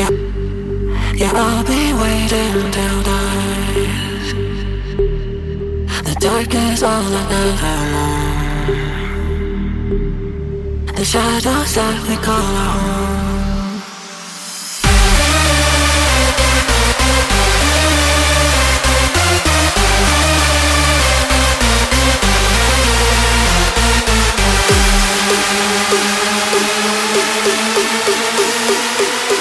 I'll be waiting till dusk. The dark is all I ever know. The shadows that we call our home. Catch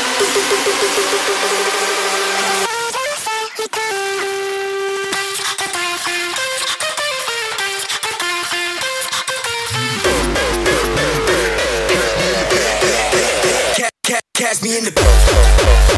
in the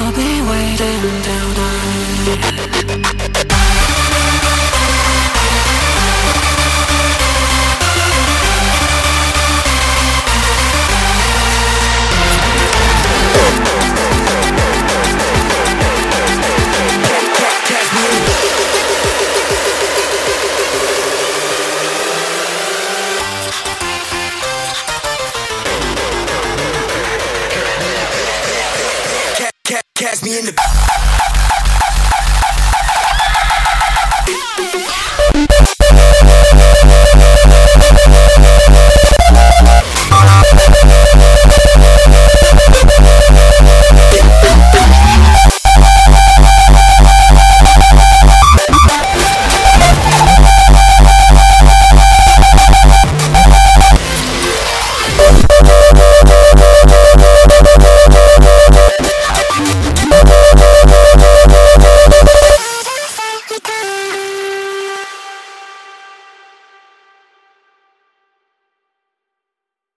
I'll be waiting till night. Catch cast me in the.